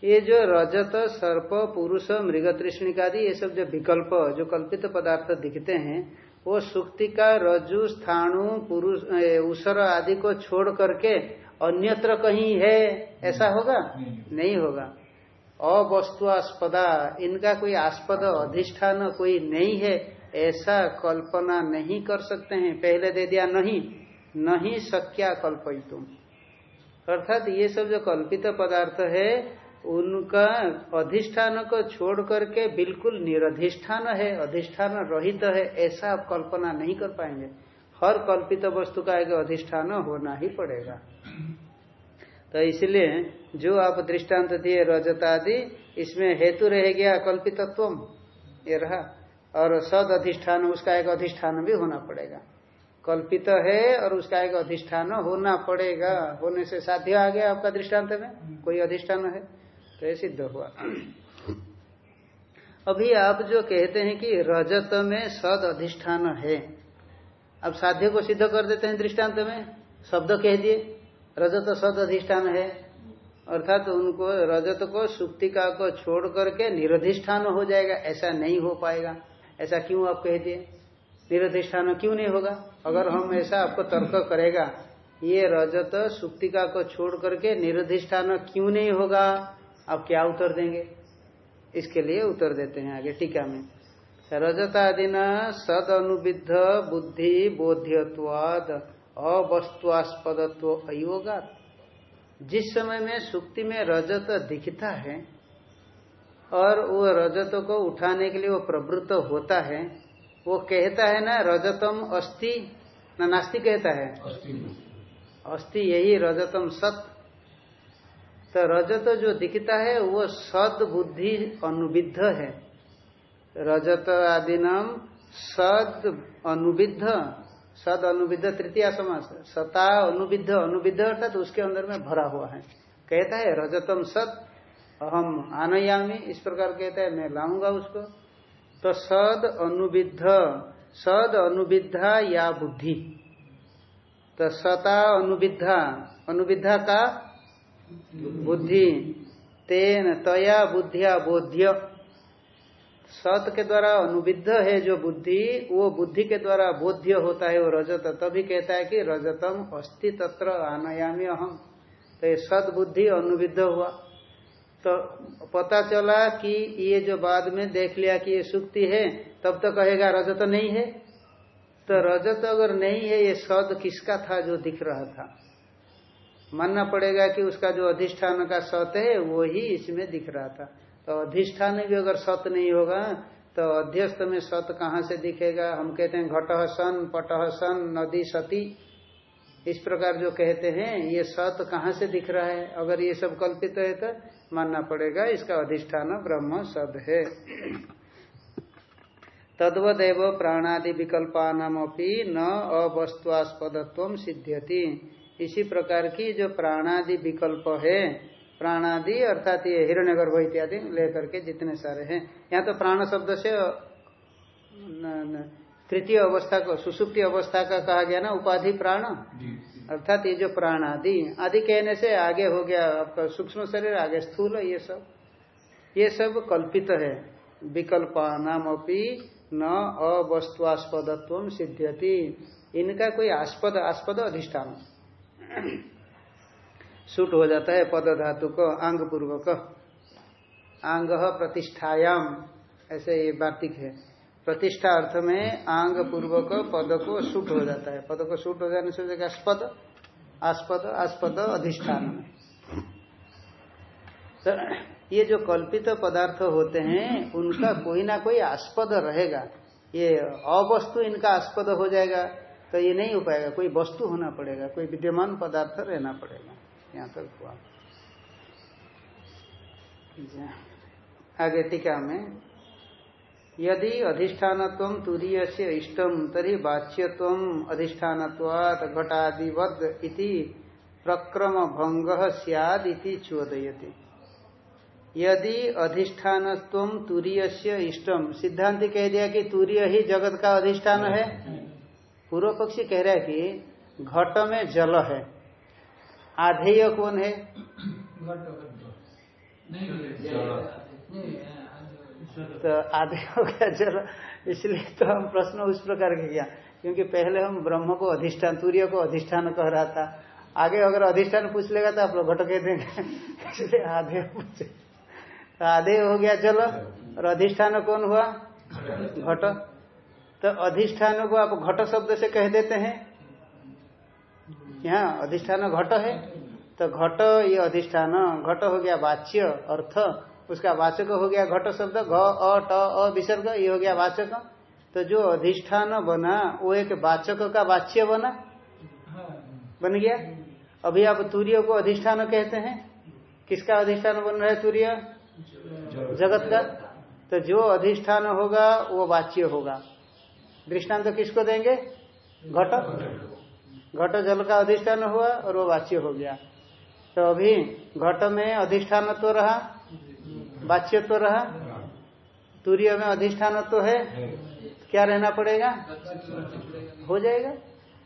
ये जो रजत सर्प पुरुष मृग तृष्णिका आदि ये सब जो विकल्प जो कल्पित पदार्थ दिखते हैं वो सुक्ति का रजु स्थाणु पुरुष उसर आदि को छोड़ करके अन्यत्र कहीं है? ऐसा होगा? नहीं होगा। अवस्तुआस्पदा, इनका कोई आस्पद अधिष्ठान कोई नहीं है, ऐसा कल्पना नहीं कर सकते हैं। पहले दे दिया नहीं नहीं सक्या तुम अर्थात ये सब जो कल्पित पदार्थ है, उनका अधिष्ठान को छोड़ करके बिल्कुल निरधिष्ठान है, अधिष्ठान रहित तो है, ऐसा आप कल्पना नहीं कर पाएँगे। हर कल्पित वस्तु का एक अधिष्ठान होना ही पड़ेगा। तो इसलिए जो आप दृष्टांत दिए, रजत आदि, इसमें हेतु रह गया कल्पितत्व ये रहा। और सद अधिष्ठान, उसका एक अधिष्ठान भी होना पड़ेगा। कल्पित है और उसका एक अधिष्ठान होना पड़ेगा। होने से साध्य आ गया आपका दृष्टांत में? कोई अधिष्ठान है? तो ये सिद्ध हुआ। अभी आप जो कहते हैं कि रजत में सद अधिष्ठान है, अब साध्य को सिद्ध कर देते हैं दृष्टांत में। शब्द कह दिए। रजत सद अधिष्ठान है। अर्थात तो उनको रजत को, सुक्तिका को छोड़ करके निरधिष्ठान हो जाएगा। ऐसा नहीं हो पाएगा। ऐसा क्यों आप कह दिए निरधिष्ठान क्यों नहीं होगा? अगर हम ऐसा आपको तर्क करेगा, ये रजत सुक्तिका को छोड़ करके निरधिष्ठान क्यों नहीं होगा? आप क्या उत्तर देंगे? इसके लिए उत्तर देते हैं आगे टीका में। रजतादिना सद अनुविध बुद्धि बोध्यवाद अवस्तुआस्पदत्व अयोगा जिस समय में सुक्ति में रजत दिखता है और वो रजत को उठाने के लिए वो प्रवृत्त होता है वो कहता है ना रजतम अस्ति ना नास्ति कहता है? अस्थि यही रजतम सत। तो रजत जो दिखता है वो सद बुद्धि अनुविध है। रजत आदि नाम सद अनुविध सद अनुविध तृतीय समास। सता अनुविध अनुविध अर्थात उसके अंदर में भरा हुआ है। कहता है, रजतम सत अहम आनयामी। इस प्रकार कहता है, मैं लाऊँगा उसको। तो सद अनुविध, सद अनुविधा या बुद्धि। तो सता अनुविधा अनुविधा का बुद्धि। तेन तया बुद्धिया बोध्य। सत के द्वारा अनुविध है जो बुद्धि, वो बुद्धि के द्वारा बोध्य होता है वो रजत, तभी कहता है कि रजतम अस्थि तत्र आनयामी अहम तो ये सद बुद्धि अनुविध हुआ। तो पता चला कि ये जो बाद में देख लिया कि ये सुक्ति है, तब तो कहेगा रजत नहीं है। तो रजत अगर नहीं है, ये सद किसका था जो दिख रहा था? मानना पड़ेगा कि उसका जो अधिष्ठान का सत है, वो ही इसमें दिख रहा था। तो अधिष्ठान भी अगर सत नहीं होगा तो अध्यस्त में सत कहाँ से दिखेगा? हम कहते हैं घट सन पटह सन, नदी, सती। इस प्रकार जो कहते हैं, ये सत कहाँ से दिख रहा है? अगर ये सब कल्पित है तो मानना पड़ेगा, इसका अधिष्ठान ब्रह्म सद है। तद्वदेव प्राणादि विकल्पानाम न अवस्तुआस्पदत्व सिद्ध्यति। इसी प्रकार की जो प्राणादि विकल्प है प्राणादि अर्थात ये हिरण्यगर्भ इत्यादि लेकर के जितने सारे हैं। यहाँ तो प्राण शब्द से तृतीय अवस्था को सुसुप्ति अवस्था का कहा गया ना उपाधि प्राण? अर्थात ये जो प्राण आदि आदि कहने से आगे हो गया आपका सूक्ष्म शरीर आगे स्थूल ये सब। ये सब कल्पित है। विकल्प नाम अपनी न अवस्तुआस्पदत्व सिद्ध्यति। इनका कोई आस्पद आस्पद अधिष्ठान। सूट हो जाता है पद धातु को आंग पूर्वक आंग प्रतिष्ठायाम। ऐसे ये वार्तिक है। प्रतिष्ठा अर्थ में आंग पूर्वक पद को सूट हो जाता है। पद को सूट हो जाने से आस्पद आस्पद आस्पद अधिष्ठान। में तो ये जो कल्पित पदार्थ होते हैं, उनका कोई ना कोई आस्पद रहेगा। ये अवस्तु इनका आस्पद हो जाएगा तो ये नहीं हो पाएगा। कोई वस्तु होना पड़ेगा, कोई विद्यमान पदार्थ रहना पड़ेगा। यहाँ तक हुआ। आगे टीका में, यदि अधिष्ठान तुरीय से इष्टम तरी बाच्यत्व अधिष्ठान घटादिवद प्रक्रम भंग सियाद चोदयति। यदि अधिष्ठान तुरीय से इष्टम सिद्धांत कह दिया कि तूर्य ही जगत का अधिष्ठान है। पूर्व पक्षी कह रहा है कि घट में जल है। आधेय कौन है? तो आधे हो गया जल इसलिए तो हम प्रश्न उस प्रकार के किया, क्योंकि पहले हम ब्रह्म को अधिष्ठान, सूर्य को अधिष्ठान कह रहा था। आगे अगर अधिष्ठान पूछ लेगा तो आप लोग घट कह देंगे। इसलिए आधे पूछे। तो आधे हो गया, चलो। और अधिष्ठान कौन हुआ? घट। तो अधिष्ठान को आप घट शब्द से कह देते हैं। यहाँ अधिष्ठान घट है। तो घट ये अधिष्ठान, घट हो गया वाच्य अर्थ, उसका वाचक हो गया घट शब्द, घ, अ, ट, अ, विसर्ग, ये हो गया वाचक। तो जो अधिष्ठान बना, वो एक वाचक का वाच्य बना। बन गया? अभी आप तूर्य को अधिष्ठान कहते हैं। किसका अधिष्ठान बन रहा है तूर्य? जगत का। तो जो अधिष्ठान होगा, वो वाच्य होगा। दृष्टांत तो किसको देंगे? घट। घट जल का अधिष्ठान हुआ और वो वाच्य हो गया। तो अभी घट में अधिष्ठान तो रहा वाच्य तो रहा, तूर्य में अधिष्ठान तो है, क्या रहना पड़ेगा? हो जाएगा।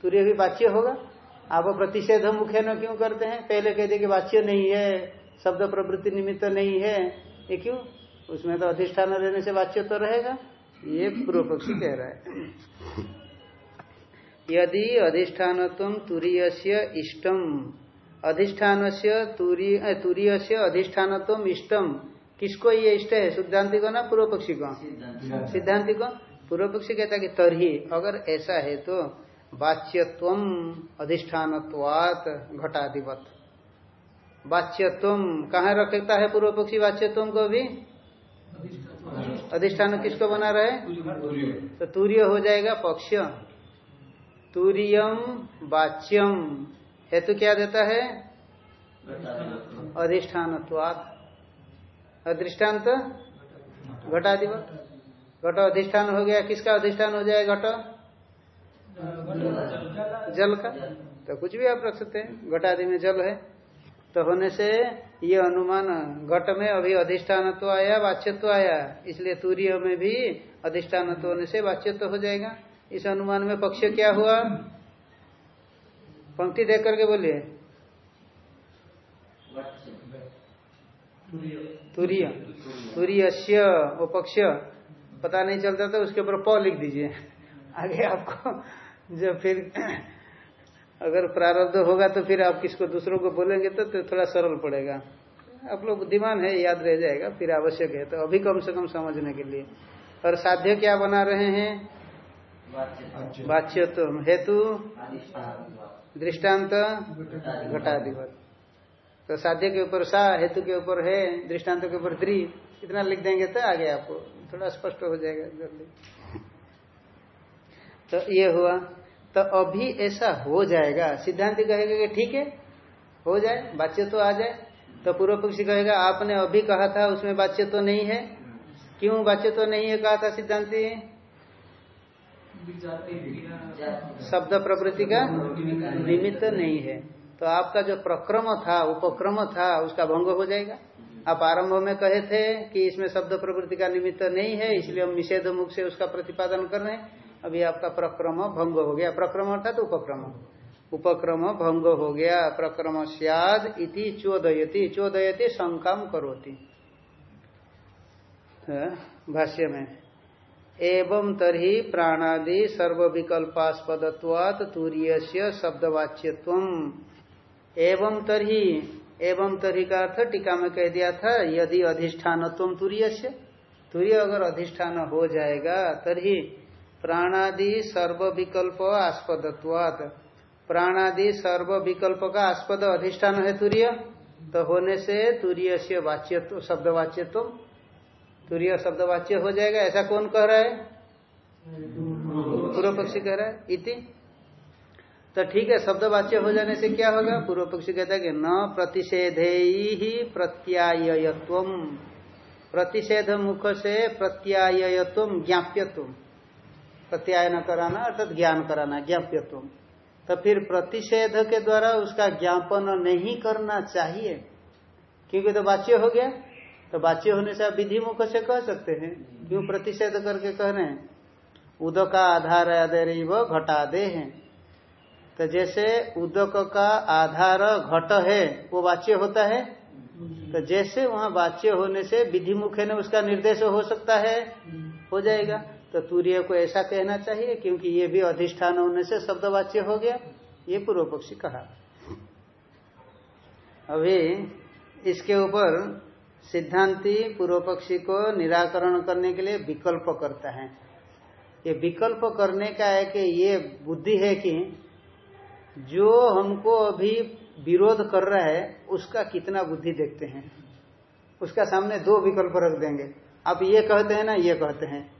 तूर्य भी वाच्य होगा। आप प्रतिषेध मुख्य न क्यों करते हैं? पहले कह कि वाच्य नहीं है, शब्द प्रवृत्ति निमित्त नहीं है। ये क्यों? उसमें तो अधिष्ठान रहने से वाच्य तो रहेगा। ये पूर्व पक्षी कह रहा है। यदि अधिष्ठान तुरीय से इष्टम। अधिष्ठान से तुरीय से अधिष्ठान इष्टम। किसको ये इष्ट है? सिद्धांति को ना पूर्व पक्षी को सिद्धांति को पूर्व पक्षी कहता कि तरही अगर ऐसा है तो वाच्यत्व अधिष्ठान घटाधिपत वाच्यत्व कहाँ रखता है पूर्व पक्षी वाच्यत्व को भी? अधिष्ठान। किसको बना रहे तो तूर्य हो जाएगा पक्ष। तूर्यम वाच्यम। हेतु क्या देता है? अधिष्ठान दृष्टांत घटाधिपत घट अधिष्ठान हो गया। किसका अधिष्ठान हो जाए घट? जल का। तो कुछ भी आप रख सकते हैं। घटादि में जल है। तो होने से ये अनुमान, घट में अभी अधिष्ठान तो आया, वाच्यत्व तो आया। इसलिए तूर्य में भी अधिष्ठान तो होने से वाच्यत्व तो हो जाएगा। इस अनुमान में पक्ष क्या हुआ? पंक्ति देख करके बोलिए। तुरीय। तुरीय वो पक्ष पता नहीं चलता तो उसके ऊपर प लिख दीजिए। आगे आपको जब फिर अगर प्रारब्ध होगा तो फिर आप किसको दूसरों को बोलेंगे तो, तो थोड़ा सरल पड़ेगा। आप लोग बुद्धिमान है याद रह जाएगा फिर आवश्यक है। तो अभी कम से कम समझने के लिए। और साध्य क्या बना रहे हैं? बाच्य तो हेतु? दृष्टांत घटाधिपत। तो साध्य के ऊपर सा हेतु के ऊपर है दृष्टांत के ऊपर द्री इतना लिख देंगे तो आगे आपको थोड़ा स्पष्ट हो जाएगा जल्दी। तो ये हुआ। तो अभी ऐसा हो जाएगा। सिद्धांत कहेगा कि ठीक है हो जाए बातचीत तो आ जाए। तो पूर्व पक्षी कहेगा आपने अभी कहा था उसमें बातचीत तो नहीं है। क्यों बातचीत तो नहीं है कहा था सिद्धांति? शब्द प्रवृत्ति का निमित्त नहीं है। तो आपका जो प्रक्रम था उपक्रम था उसका भंग हो जाएगा। आप आरंभ में कहे थे कि इसमें शब्द प्रवृत्ति का निमित्त नहीं है इसलिए हम निषेध मुख से उसका प्रतिपादन कर रहे हैं। अभी आपका प्रक्रम भंग हो गया। प्रक्रम अर्थात उपक्रम। उपक्रम भंग हो गया। प्रक्रम सियाद इति चोदयति। चोदयति शंकाम करोति। हाँ, भाष्य में। एवं तरही प्राणादि सर्व विकल्पास्पदत्वात् तूर्य से शब्दवाच्यत्व एवं तरही, एवं तरी का अर्थ? टीका में कह दिया था, यदि अधिष्ठान तूर्य से तूर्य अगर अधिष्ठान हो जाएगा तरी प्राणादि सर्व विकल्प आस्पदत्वात प्राणादि सर्व विकल्प का आस्पद अधिष्ठान है तूर्य तो होने से तूर्य से वाच्य शब्द वाच्य तुम तूर्य शब्द वाच्य हो जाएगा, ऐसा कौन कह रहा है? पूर्व पक्षी कह रहा है, इति। तो ठीक है शब्द वाच्य हो जाने से क्या होगा? पूर्व पक्षी कहता है कि न प्रतिषेधे ही प्रत्यायत्व प्रतिषेध मुख से प्रत्यायत्व ज्ञाप्यत्व प्रत्यायन कराना, अर्थात ज्ञान कराना ज्ञाप्यत्व तो फिर प्रतिषेध के द्वारा उसका ज्ञापन नहीं करना चाहिए, क्योंकि तो वाच्य हो गया। तो वाच्य होने से आप विधि मुख से कह सकते हैं। क्यों प्रतिषेध करके कह रहे हैं? उदक का आधार आदर घटा दे हैं। तो जैसे उदक का आधार घट है, वो वाच्य होता है? तो जैसे वहाँ वाच्य होने से विधि मुखे ने, उसका निर्देश हो सकता है? हो जाएगा। तो तूर्य को ऐसा कहना चाहिए, क्योंकि ये भी अधिष्ठान होने से शब्द वाच्य हो गया। ये पूर्व पक्षी कहा। अभी इसके ऊपर सिद्धांति पूर्व पक्षी को निराकरण करने के लिए विकल्प करता है। ये विकल्प करने का है कि ये बुद्धि है कि जो हमको अभी विरोध कर रहा है, उसका कितना बुद्धि देखते हैं। उसका सामने दो विकल्प रख देंगे। आप ये कहते हैं ना, ये कहते हैं।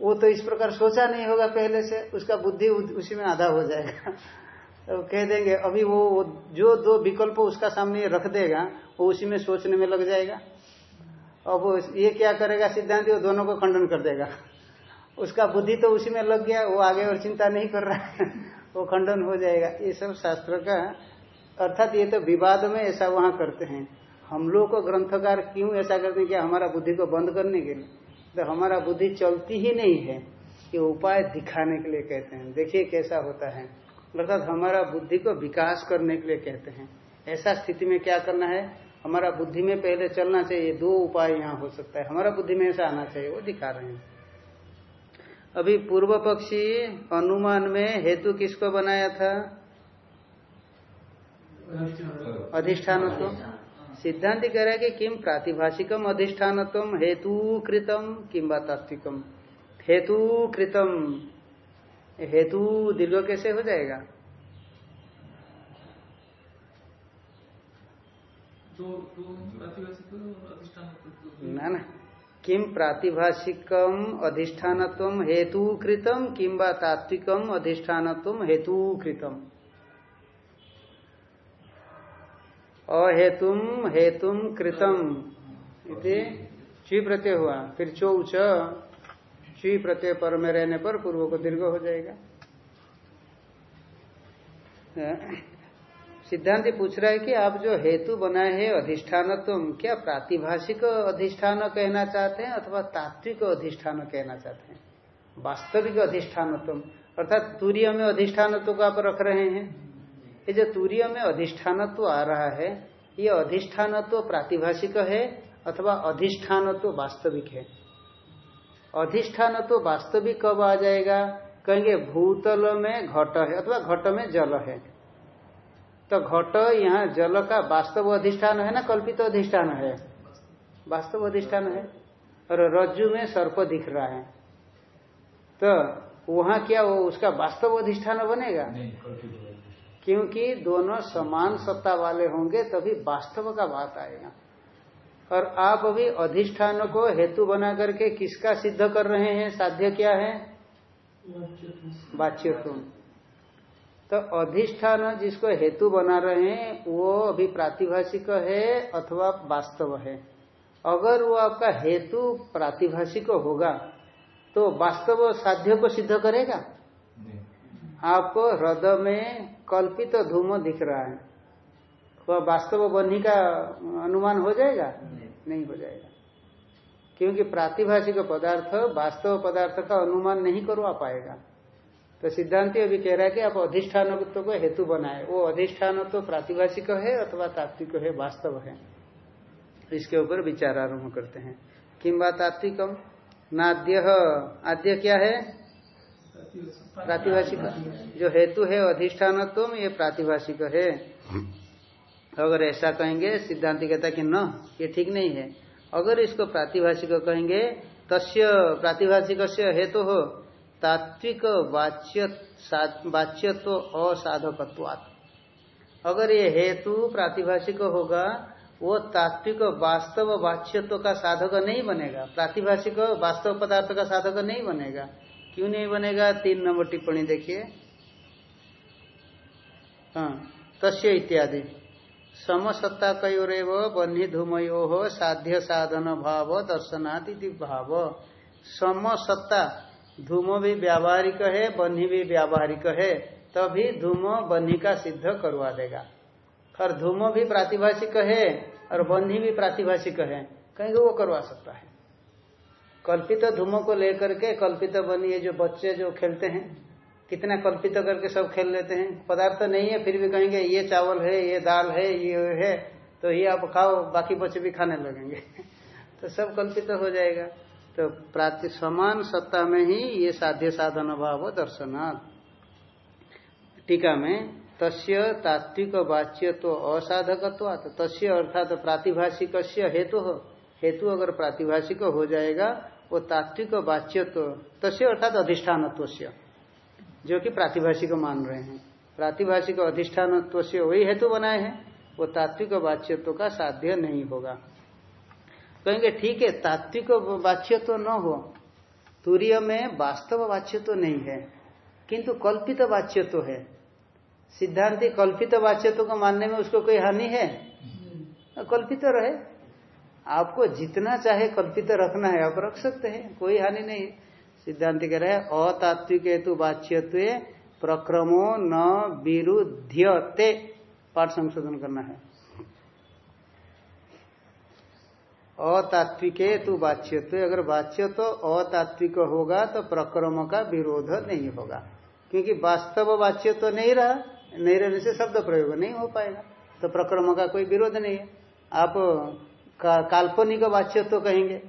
वो तो इस प्रकार सोचा नहीं होगा पहले से, उसका बुद्धि उसी में आधा हो जाएगा। तो कह देंगे अभी वो, जो दो विकल्प उसका सामने रख देगा वो उसी में सोचने में लग जाएगा। अब ये क्या करेगा सिद्धांत वो दोनों को खंडन कर देगा। उसका बुद्धि तो उसी में लग गया वो आगे और चिंता नहीं कर रहा <laughs> वो खंडन हो जाएगा। ये सब शास्त्र का अर्थात ये तो विवाद में ऐसा वहाँ करते हैं। हम लोग को ग्रंथकार क्यों ऐसा करते हैं कि हमारा बुद्धि को बंद करने के लिए? तो हमारा बुद्धि चलती ही नहीं है ये उपाय दिखाने के लिए कहते हैं। देखिए कैसा होता है। अर्थात हमारा बुद्धि को विकास करने के लिए कहते हैं। ऐसा स्थिति में क्या करना है? हमारा बुद्धि में पहले चलना चाहिए। दो उपाय यहाँ हो सकता है। हमारा बुद्धि में ऐसा आना चाहिए वो दिखा रहे हैं। अभी पूर्व पक्षी अनुमान में हेतु किसको बनाया था? अधिष्ठान सिद्धांत कह रहा है कि किम प्रातिभाषिकम अधिष्ठान हेतु कृतम किम्बा तात्विकम। हेतु कृतम हेतु दीर्घ कैसे हो जाएगा? ना ना। किम प्रातिभाषिकम अधिष्ठान हेतु कृतम किम्बा तात्विकम अधिष्ठान हेतु कृतम अहेतुम हेतुम कृतम। इति प्रत्यय हुआ। फिर चौच ची प्रत्यय पर में रहने पर पूर्व को दीर्घ हो जाएगा। सिद्धांत पूछ रहा है कि आप जो हेतु बनाए हैं अधिष्ठान क्या प्रातिभाषिक अधिष्ठान कहना चाहते हैं अथवा तात्विक अधिष्ठान कहना चाहते हैं? वास्तविक अधिष्ठान अर्थात तूर्य में अधिष्ठानत्व को आप रख रहे हैं। ये जो तूर्य में अधिष्ठानत्व आ रहा है, ये अधिष्ठानत्व प्रातिभाषिक है अथवा अधिष्ठानत्व वास्तविक है? अधिष्ठान तो वास्तविक कब आ जाएगा। कहेंगे भूतल में घट है अथवा घट में जल है। तो घट यहाँ जल का वास्तव अधिष्ठान है ना? कल्पित अधिष्ठान है। वास्तव अधिष्ठान है। और रज्जु में सर्प दिख रहा है। तो वहाँ क्या वो उसका वास्तव अधिष्ठान बनेगा? क्योंकि दोनों समान सत्ता वाले होंगे तभी वास्तव का बात आएगा। और आप अभी अधिष्ठान को हेतु बना करके किसका सिद्ध कर रहे हैं? साध्य क्या है? तुम तो अधिष्ठान जिसको हेतु बना रहे हैं वो अभी प्रातिभाषिक है अथवा वास्तव है। अगर वो आपका हेतु प्रातिभाषिक होगा तो वास्तव साध्य को सिद्ध करेगा? आपको हृदय में कल्पित तो धूम दिख रहा है। वह वास्तव बन्ही का अनुमान हो जाएगा? नहीं। नहीं हो जाएगा। क्योंकि प्रातिभाषिक पदार्थ वास्तव पदार्थ का अनुमान नहीं करवा पाएगा। तो सिद्धांत अभी कह रहा है कि आप अधिष्ठान को हेतु बनाए। वो अधिष्ठान तो प्रातिभाषिक है अथवा तात्विक है वास्तव है? इसके ऊपर विचार आरंभ करते हैं। किम्बा तात्विकम नाद्य। आद्य क्या है? प्रातिभाषिक। जो हेतु है अधिष्ठान ये प्रातिभाषिक है। अगर ऐसा कहेंगे सिद्धांति कहता कि न, ये ठीक नहीं है। अगर इसको प्रातिभाषिक कहेंगे, तस्य प्रातिभाषिक हेतु हो, तात्विक वाच्य वाच्य तो असाधकत्वात्। अगर ये हेतु प्रातिभाषिक होगा, वो तात्विक वास्तव वाच्यत्व का साधक नहीं बनेगा। प्रातिभाषिक वास्तव पदार्थ का साधक नहीं बनेगा। क्यों नहीं बनेगा? तीन नंबर टिप्पणी देखिए। हाँ तस्य इत्यादि। समसत्ता कयोरेव बन्ही धूमयो साध्य साधन भाव। दर्शनादि भाव समसत्ता धूम भी व्यावहारिक है, बन्ही भी व्यावहारिक है, तभी धूम बन्ही का सिद्ध करवा देगा। और धूम भी प्रातिभाषिक है और बन्ही भी प्रातिभाषिक है, कहीं वो करवा सकता है। कल्पित धूमो को लेकर के कल्पित बनी ये जो बच्चे जो खेलते हैं कितना कल्पित करके सब खेल लेते हैं। पदार्थ तो नहीं है, फिर भी कहेंगे, ये चावल है, ये दाल है, ये है तो ये आप खाओ, बाकी बच्चे भी खाने लगेंगे। <laughs> तो सब कल्पित तो हो जाएगा। तो प्राति समान सत्ता में ही ये साध्य साधन भाव दर्शनाथ टीका में, तस्य तात्विक वाच्य तो असाधकत्वात। तस्य अर्थात प्रातिभाषिक हेतु। हो हेतु अगर प्रातिभाषिक हो जाएगा, वो तात्विक वाच्य तो तस्य अर्थात अधिष्ठान जो कि प्रातिभाषिक मान रहे हैं। प्रातिभाषिक अधिष्ठान से वही हेतु बनाए हैं वो तात्विक वाच्यत्व का साध्य नहीं होगा। कहेंगे ठीक है तात्विक वाच्य तो न हो तूर्य में वास्तव वाच्य तो नहीं है किंतु कल्पित वाच्य तो है। सिद्धांति कल्पित वाच्यत्व को मानने में उसको कोई हानि है? कल्पित रहे। आपको जितना चाहे कल्पित रखना है आप रख सकते हैं कोई हानि नहीं सिद्धांत कह रहे अतात्विक हेतु वाच्यत्व प्रक्रमो न विरुद्धते पाठ संशोधन करना है। अतात्विक तो वाच्यत्व अगर बाच्य तो अतात्विक होगा तो प्रक्रम का विरोध नहीं होगा। क्योंकि वास्तव वाच्य तो नहीं रहा नहीं रहने से शब्द प्रयोग नहीं हो पाएगा। तो प्रक्रम का कोई विरोध नहीं है। आप का, काल्पनिक वाच्य तो कहेंगे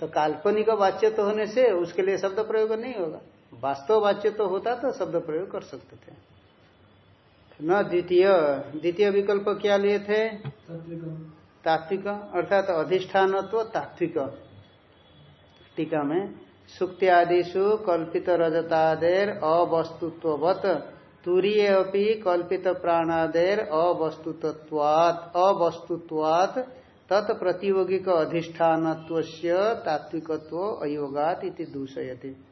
तो काल्पनिक वाच्य तो होने से उसके लिए शब्द प्रयोग नहीं होगा। वास्तव वाच्य तो होता तो शब्द प्रयोग कर सकते थे। न द्वितीय द्वितीय विकल्प क्या लिए थे? तात्विक, अर्थात अधिष्ठान तो तात्विक। टीका में सुक्त्यादिशु कल्पित रजतादेर अवस्तुत्वत तुरीय अपनी कल्पित प्राणादेर अवस्तुत्वात् अवस्तुत्वात् तत्प्रतियोगिक अधिष्ठान तात्विकत्व अयोगात इति दूषयति।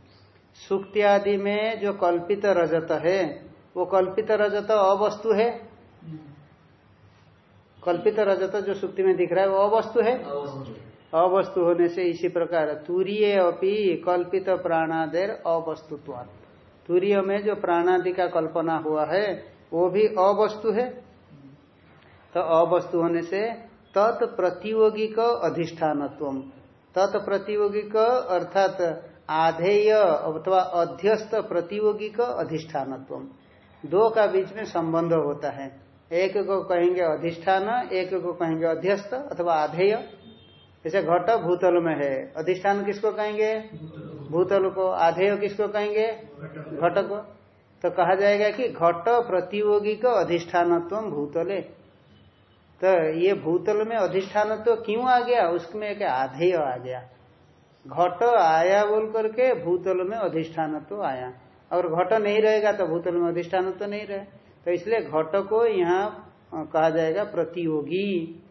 सुक्त्यादि में जो कल्पित रजत है, वो कल्पित रजत अवस्तु है? कल्पित रजत जो सुक्ति में दिख रहा है, वो अवस्तु है? अवस्तु होने से इसी प्रकार, तूर्य अपनी कल्पित प्राणादेर अवस्तुत्वात्। तूर्य में जो प्राणादि का कल्पना हुआ है, वो भी अवस्तु है? तो अवस्तु होने से तत्प्रतियोगिक अधिष्ठानत्व तत्प्रतियोगिक अर्थात आधेय अथवा अध्यस्त प्रतियोगिक अधिष्ठानत्व दो का बीच में संबंध होता है। एक को कहेंगे अधिष्ठान, एक को कहेंगे अध्यस्त अथवा आधेय। जैसे घट भूतल में है। अधिष्ठान किसको कहेंगे? भूतल को। आधेय किसको कहेंगे? घट को। तो कहा जाएगा कि घट प्रतियोगी का अधिष्ठानत्व भूतले। तो ये भूतल में अधिष्ठानत्व क्यों आ गया? उसमें एक आधेय आ गया। घट आया बोल करके भूतल में अधिष्ठानत्व आया। और घट नहीं रहेगा तो भूतल में अधिष्ठानत्व नहीं रहे। तो इसलिए घट को यहाँ कहा जाएगा प्रतियोगी।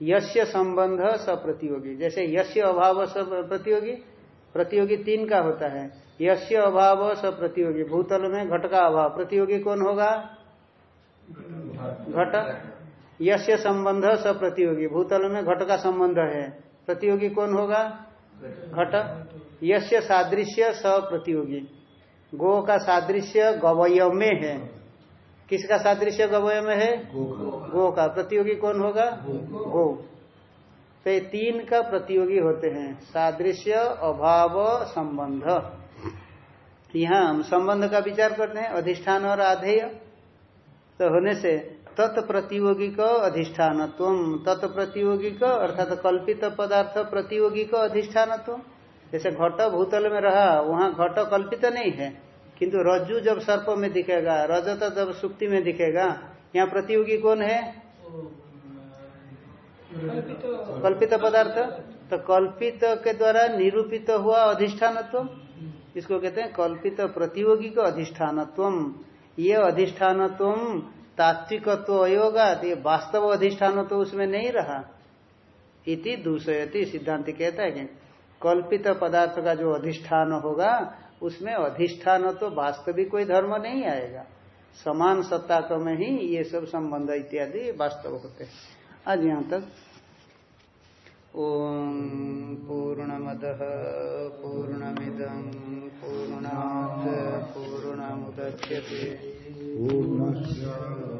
यश्य संबंध स प्रतियोगी। जैसे यश्य अभाव स प्रतियोगी प्रतियोगी तीन का होता है। यश्य अभाव स प्रतियोगी। भूतल में घट का अभाव। प्रतियोगी कौन होगा? घट। यश्य संबंध स प्रतियोगी। भूतल में घट का संबंध है। प्रतियोगी कौन होगा? घट। यश्य सादृश्य स प्रतियोगी। गो का सादृश्य गवय में है। किसका सादृश्य गवय में है? गो का। प्रतियोगी कौन होगा? गो। तो ये तीन का प्रतियोगी होते हैं। सादृश्य, अभाव, संबंध। यहाँ हम संबंध का विचार करते हैं। अधिष्ठान और आधेय। तो होने से तत्प्रतियोगी का अधिष्ठान तत्प्रतियोगी का अर्थात कल्पित पदार्थ प्रतियोगी का अधिष्ठान जैसे घट भूतल में रहा वहाँ घट कल्पित नहीं है। किंतु रज्जु जब सर्प में दिखेगा रजत जब सुक्ति में दिखेगा यहाँ प्रतियोगी कौन है? कल्पित। पदार्थ। तो कल्पित के द्वारा निरूपित हुआ अधिष्ठानत्व। इसको कहते हैं कल्पित प्रतियोगी को अधिष्ठानत्व। ये अधिष्ठानत्व तात्विकत्व अयोगा ये वास्तव अधिष्ठान तो उसमें नहीं रहा। इति दूसरी सिद्धांत कहता है कि कल्पित पदार्थ का जो अधिष्ठान होगा, उसमें अधिष्ठान तो वास्तविक कोई धर्म नहीं आएगा। समान सत्ता में ही ये सब संबंध इत्यादि वास्तव होते आज यहाँ तक। ओम पूर्ण पूर्णमद पूर्णमिदम पूर्णा पूर्ण पूर्णस्य